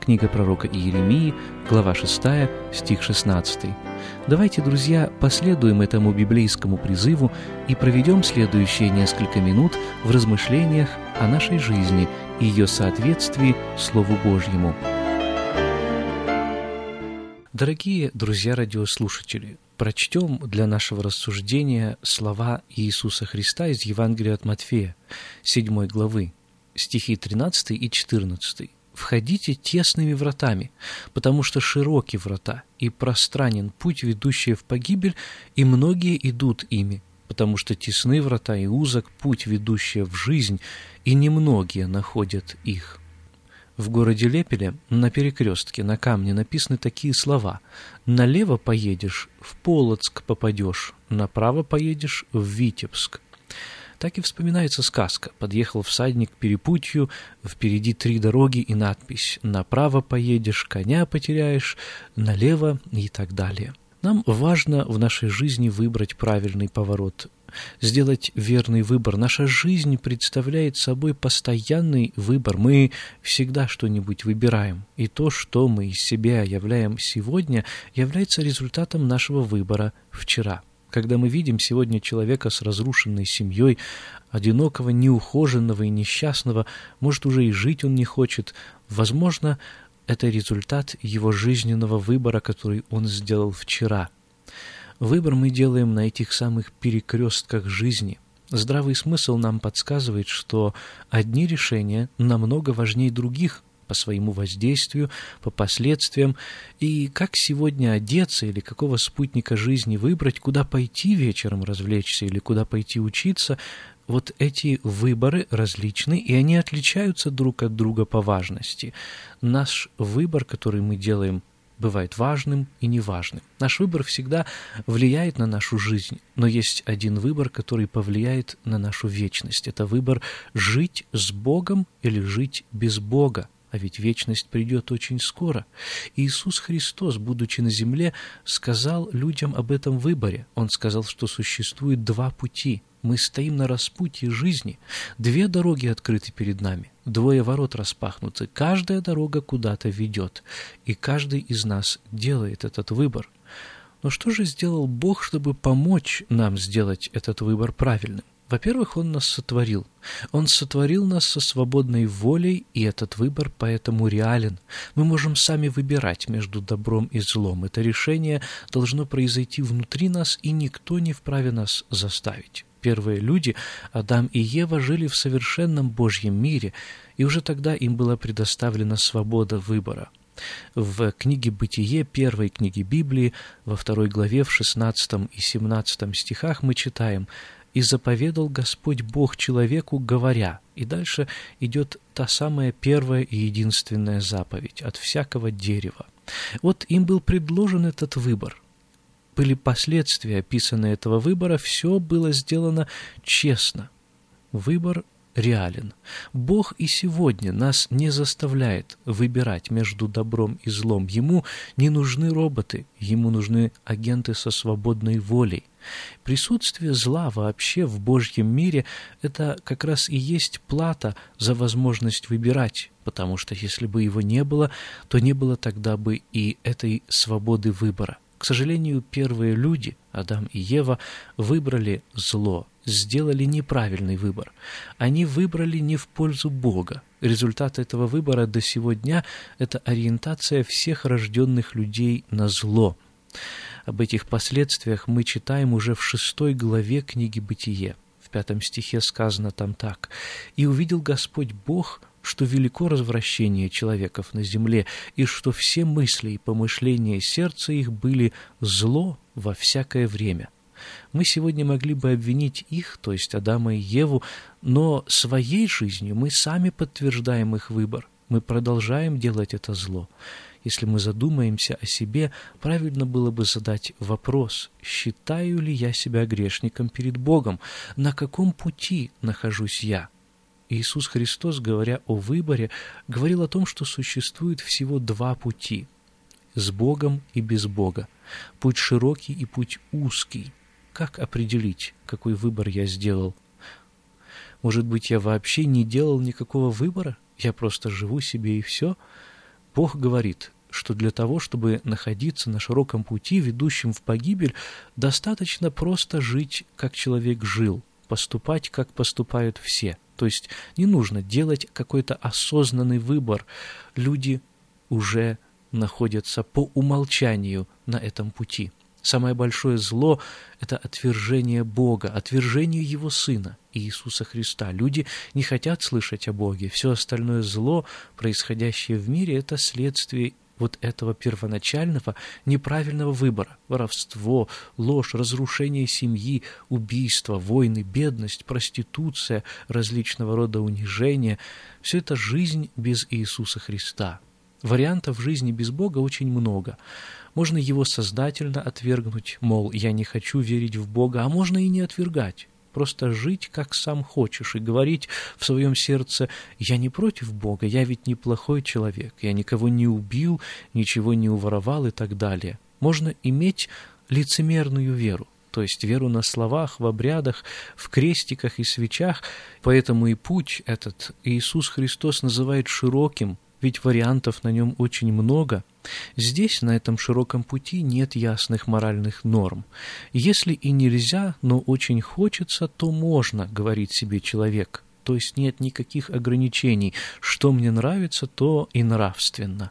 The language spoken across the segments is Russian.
Книга пророка Иеремии, глава 6, стих 16. Давайте, друзья, последуем этому библейскому призыву и проведем следующие несколько минут в размышлениях о нашей жизни и ее соответствии Слову Божьему. Дорогие друзья-радиослушатели, прочтем для нашего рассуждения слова Иисуса Христа из Евангелия от Матфея, 7 главы, стихи 13 и 14 входите тесными вратами, потому что широки врата и пространен путь, ведущий в погибель, и многие идут ими, потому что тесны врата и узок путь, ведущий в жизнь, и немногие находят их. В городе Лепеле на перекрестке на камне написаны такие слова «Налево поедешь, в Полоцк попадешь, направо поедешь, в Витебск» так и вспоминается сказка. Подъехал всадник к перепутью, впереди три дороги и надпись «Направо поедешь, коня потеряешь, налево» и так далее. Нам важно в нашей жизни выбрать правильный поворот, сделать верный выбор. Наша жизнь представляет собой постоянный выбор. Мы всегда что-нибудь выбираем. И то, что мы из себя являем сегодня, является результатом нашего выбора вчера. Когда мы видим сегодня человека с разрушенной семьей, одинокого, неухоженного и несчастного, может, уже и жить он не хочет, возможно, это результат его жизненного выбора, который он сделал вчера. Выбор мы делаем на этих самых перекрестках жизни. Здравый смысл нам подсказывает, что одни решения намного важнее других – по своему воздействию, по последствиям, и как сегодня одеться или какого спутника жизни выбрать, куда пойти вечером развлечься или куда пойти учиться, вот эти выборы различны, и они отличаются друг от друга по важности. Наш выбор, который мы делаем, бывает важным и неважным. Наш выбор всегда влияет на нашу жизнь, но есть один выбор, который повлияет на нашу вечность. Это выбор жить с Богом или жить без Бога. А ведь вечность придет очень скоро. Иисус Христос, будучи на земле, сказал людям об этом выборе. Он сказал, что существует два пути. Мы стоим на распутье жизни. Две дороги открыты перед нами. Двое ворот распахнуты. Каждая дорога куда-то ведет. И каждый из нас делает этот выбор. Но что же сделал Бог, чтобы помочь нам сделать этот выбор правильным? Во-первых, Он нас сотворил. Он сотворил нас со свободной волей, и этот выбор поэтому реален. Мы можем сами выбирать между добром и злом. Это решение должно произойти внутри нас, и никто не вправе нас заставить. Первые люди, Адам и Ева, жили в совершенном Божьем мире, и уже тогда им была предоставлена свобода выбора. В книге «Бытие», первой книге Библии, во второй главе, в 16 и 17 стихах мы читаем – и заповедал Господь Бог человеку, говоря. И дальше идет та самая первая и единственная заповедь от всякого дерева. Вот им был предложен этот выбор. Были последствия описаны этого выбора, все было сделано честно. Выбор реален. Бог и сегодня нас не заставляет выбирать между добром и злом. Ему не нужны роботы, ему нужны агенты со свободной волей. Присутствие зла вообще в Божьем мире – это как раз и есть плата за возможность выбирать, потому что если бы его не было, то не было тогда бы и этой свободы выбора. К сожалению, первые люди, Адам и Ева, выбрали зло, сделали неправильный выбор. Они выбрали не в пользу Бога. Результат этого выбора до сего дня – это ориентация всех рожденных людей на зло. Об этих последствиях мы читаем уже в шестой главе книги «Бытие». В пятом стихе сказано там так. «И увидел Господь Бог, что велико развращение человеков на земле, и что все мысли и помышления сердца их были зло во всякое время». Мы сегодня могли бы обвинить их, то есть Адама и Еву, но своей жизнью мы сами подтверждаем их выбор. мы продолжаем делать это зло. Если мы задумаемся о себе, правильно было бы задать вопрос, считаю ли я себя грешником перед Богом, на каком пути нахожусь я. Иисус Христос, говоря о выборе, говорил о том, что существует всего два пути – с Богом и без Бога, путь широкий и путь узкий. Как определить, какой выбор я сделал? Может быть, я вообще не делал никакого выбора? Я просто живу себе и все? Бог говорит, что для того, чтобы находиться на широком пути, ведущем в погибель, достаточно просто жить, как человек жил, поступать, как поступают все. То есть не нужно делать какой-то осознанный выбор. Люди уже находятся по умолчанию на этом пути. Самое большое зло – это отвержение Бога, отвержение Его Сына, Иисуса Христа. Люди не хотят слышать о Боге. Все остальное зло, происходящее в мире, это следствие вот этого первоначального неправильного выбора. Воровство, ложь, разрушение семьи, убийство, войны, бедность, проституция, различного рода унижения – все это жизнь без Иисуса Христа. Вариантов жизни без Бога очень много. Можно его сознательно отвергнуть, мол, я не хочу верить в Бога, а можно и не отвергать. Просто жить, как сам хочешь, и говорить в своем сердце, я не против Бога, я ведь неплохой человек, я никого не убил, ничего не уворовал и так далее. Можно иметь лицемерную веру, то есть веру на словах, в обрядах, в крестиках и свечах. Поэтому и путь этот Иисус Христос называет широким, ведь вариантов на нем очень много. Здесь, на этом широком пути, нет ясных моральных норм. Если и нельзя, но очень хочется, то можно, говорит себе человек. То есть нет никаких ограничений. Что мне нравится, то и нравственно.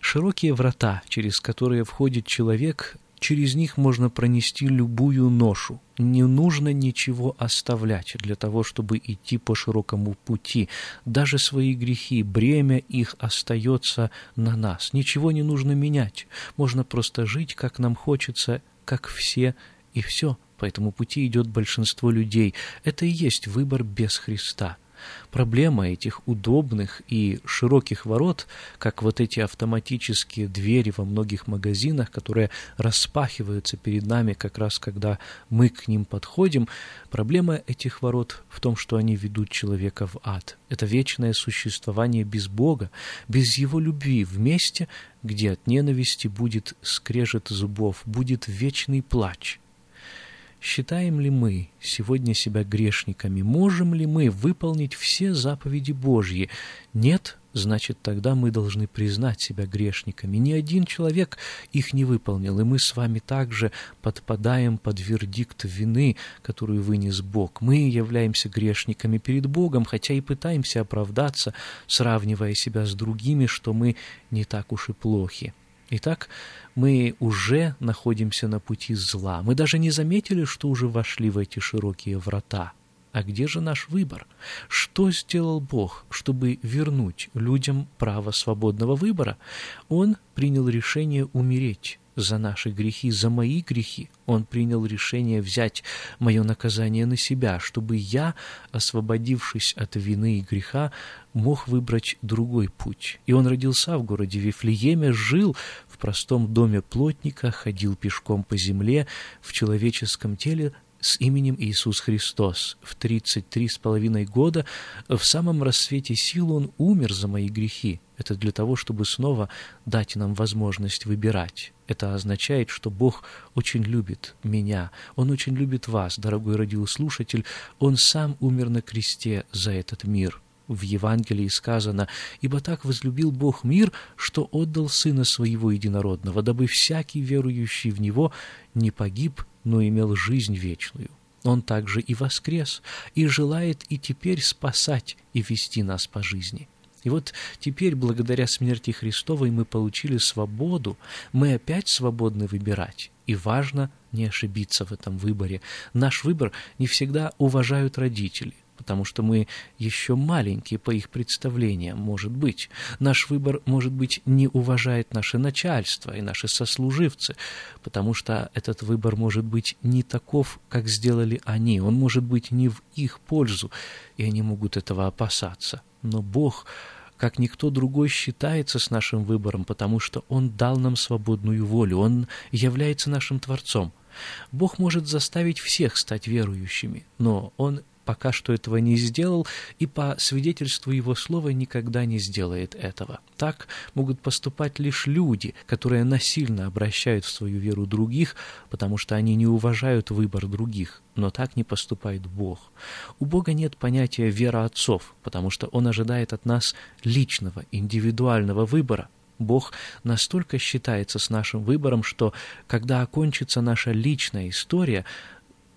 Широкие врата, через которые входит человек, через них можно пронести любую ношу. Не нужно ничего оставлять для того, чтобы идти по широкому пути. Даже свои грехи, бремя их остается на нас. Ничего не нужно менять. Можно просто жить, как нам хочется, как все, и все. По этому пути идет большинство людей. Это и есть выбор без Христа. Проблема этих удобных и широких ворот, как вот эти автоматические двери во многих магазинах, которые распахиваются перед нами как раз когда мы к ним подходим, проблема этих ворот в том, что они ведут человека в ад. Это вечное существование без Бога, без Его любви, в месте, где от ненависти будет скрежет зубов, будет вечный плач. Считаем ли мы сегодня себя грешниками? Можем ли мы выполнить все заповеди Божьи? Нет, значит, тогда мы должны признать себя грешниками. Ни один человек их не выполнил, и мы с вами также подпадаем под вердикт вины, которую вынес Бог. Мы являемся грешниками перед Богом, хотя и пытаемся оправдаться, сравнивая себя с другими, что мы не так уж и плохи. Итак, мы уже находимся на пути зла. Мы даже не заметили, что уже вошли в эти широкие врата. А где же наш выбор? Что сделал Бог, чтобы вернуть людям право свободного выбора? Он принял решение умереть за наши грехи, за мои грехи. Он принял решение взять мое наказание на себя, чтобы я, освободившись от вины и греха, мог выбрать другой путь. И он родился в городе Вифлееме, жил в простом доме плотника, ходил пешком по земле, в человеческом теле с именем Иисус Христос. В тридцать три с половиной года в самом рассвете сил Он умер за мои грехи. Это для того, чтобы снова дать нам возможность выбирать. Это означает, что Бог очень любит меня, Он очень любит вас, дорогой радиослушатель. Он сам умер на кресте за этот мир. В Евангелии сказано, «Ибо так возлюбил Бог мир, что отдал Сына Своего Единородного, дабы всякий верующий в Него не погиб, но имел жизнь вечную. Он также и воскрес, и желает и теперь спасать и вести нас по жизни. И вот теперь, благодаря смерти Христовой, мы получили свободу, мы опять свободны выбирать. И важно не ошибиться в этом выборе. Наш выбор не всегда уважают родители – потому что мы еще маленькие по их представлениям, может быть. Наш выбор, может быть, не уважает наше начальство и наши сослуживцы, потому что этот выбор может быть не таков, как сделали они, он может быть не в их пользу, и они могут этого опасаться. Но Бог как никто другой считается с нашим выбором, потому что Он дал нам свободную волю, Он является нашим Творцом. Бог может заставить всех стать верующими, но Он пока что этого не сделал и по свидетельству его слова никогда не сделает этого. Так могут поступать лишь люди, которые насильно обращают в свою веру других, потому что они не уважают выбор других, но так не поступает Бог. У Бога нет понятия вера отцов, потому что Он ожидает от нас личного, индивидуального выбора, Бог настолько считается с нашим выбором, что когда окончится наша личная история,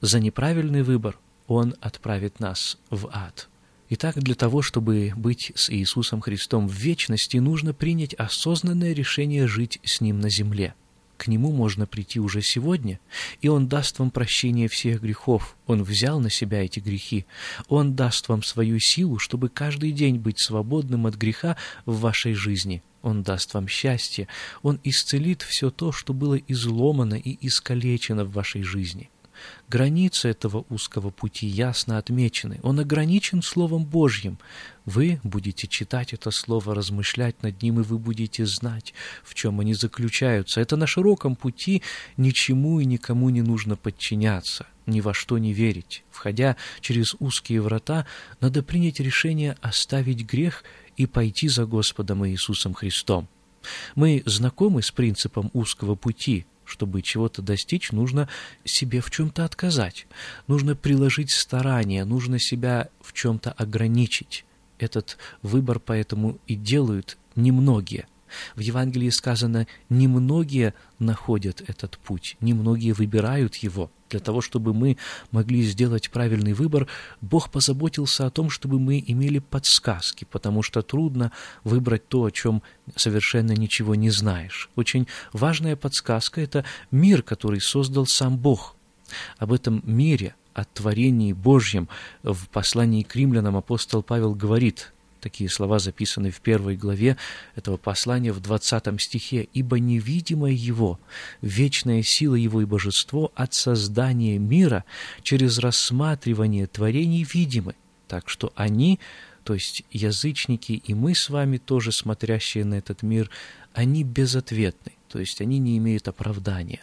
за неправильный выбор он отправит нас в ад. Итак, для того, чтобы быть с Иисусом Христом в вечности, нужно принять осознанное решение жить с Ним на земле. К Нему можно прийти уже сегодня, и Он даст вам прощение всех грехов. Он взял на себя эти грехи. Он даст вам свою силу, чтобы каждый день быть свободным от греха в вашей жизни. Он даст вам счастье. Он исцелит все то, что было изломано и искалечено в вашей жизни. Границы этого узкого пути ясно отмечены. Он ограничен Словом Божьим. Вы будете читать это Слово, размышлять над ним, и вы будете знать, в чем они заключаются. Это на широком пути ничему и никому не нужно подчиняться, ни во что не верить. Входя через узкие врата, надо принять решение оставить грех и пойти за Господом Иисусом Христом. Мы знакомы с принципом узкого пути – чтобы чего-то достичь, нужно себе в чем-то отказать, нужно приложить старания, нужно себя в чем-то ограничить. Этот выбор поэтому и делают немногие. В Евангелии сказано, немногие находят этот путь, немногие выбирают его. Для того, чтобы мы могли сделать правильный выбор, Бог позаботился о том, чтобы мы имели подсказки, потому что трудно выбрать то, о чем совершенно ничего не знаешь. Очень важная подсказка – это мир, который создал сам Бог. Об этом мире, о творении Божьем в послании к римлянам апостол Павел говорит – Такие слова записаны в первой главе этого послания в 20 стихе. «Ибо невидимое Его, вечная сила Его и божество от создания мира через рассматривание творений видимы, так что они, то есть язычники и мы с вами тоже, смотрящие на этот мир, они безответны, то есть они не имеют оправдания.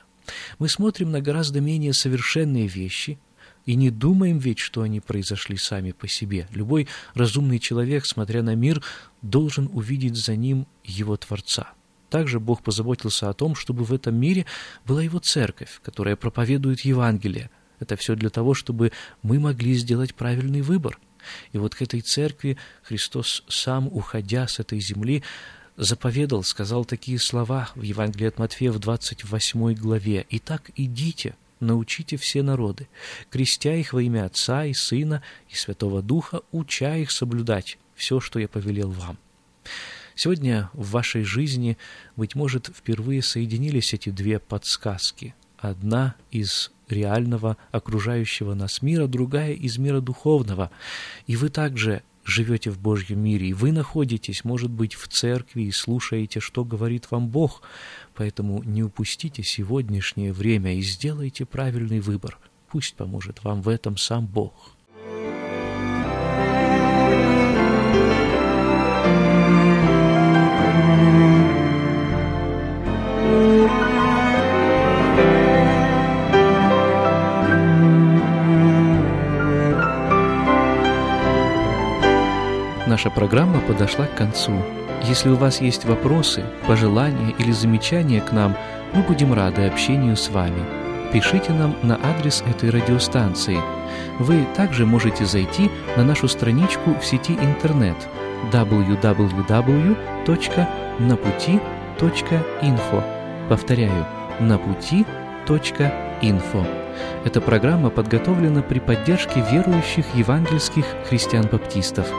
Мы смотрим на гораздо менее совершенные вещи – и не думаем ведь, что они произошли сами по себе. Любой разумный человек, смотря на мир, должен увидеть за ним его Творца. Также Бог позаботился о том, чтобы в этом мире была его церковь, которая проповедует Евангелие. Это все для того, чтобы мы могли сделать правильный выбор. И вот к этой церкви Христос сам, уходя с этой земли, заповедал, сказал такие слова в Евангелии от Матфея в 28 главе. «Итак, идите, научите все народы, крестя их во имя Отца и Сына и Святого Духа, уча их соблюдать все, что я повелел вам». Сегодня в вашей жизни, быть может, впервые соединились эти две подсказки. Одна из реального окружающего нас мира, другая из мира духовного. И вы также живете в Божьем мире, и вы находитесь, может быть, в церкви и слушаете, что говорит вам Бог. Поэтому не упустите сегодняшнее время и сделайте правильный выбор. Пусть поможет вам в этом сам Бог. Наша программа подошла к концу. Если у вас есть вопросы, пожелания или замечания к нам, мы будем рады общению с вами. Пишите нам на адрес этой радиостанции. Вы также можете зайти на нашу страничку в сети интернет www.naputi.info. Повторяю, naputi.info. Эта программа подготовлена при поддержке верующих евангельских христиан-баптистов –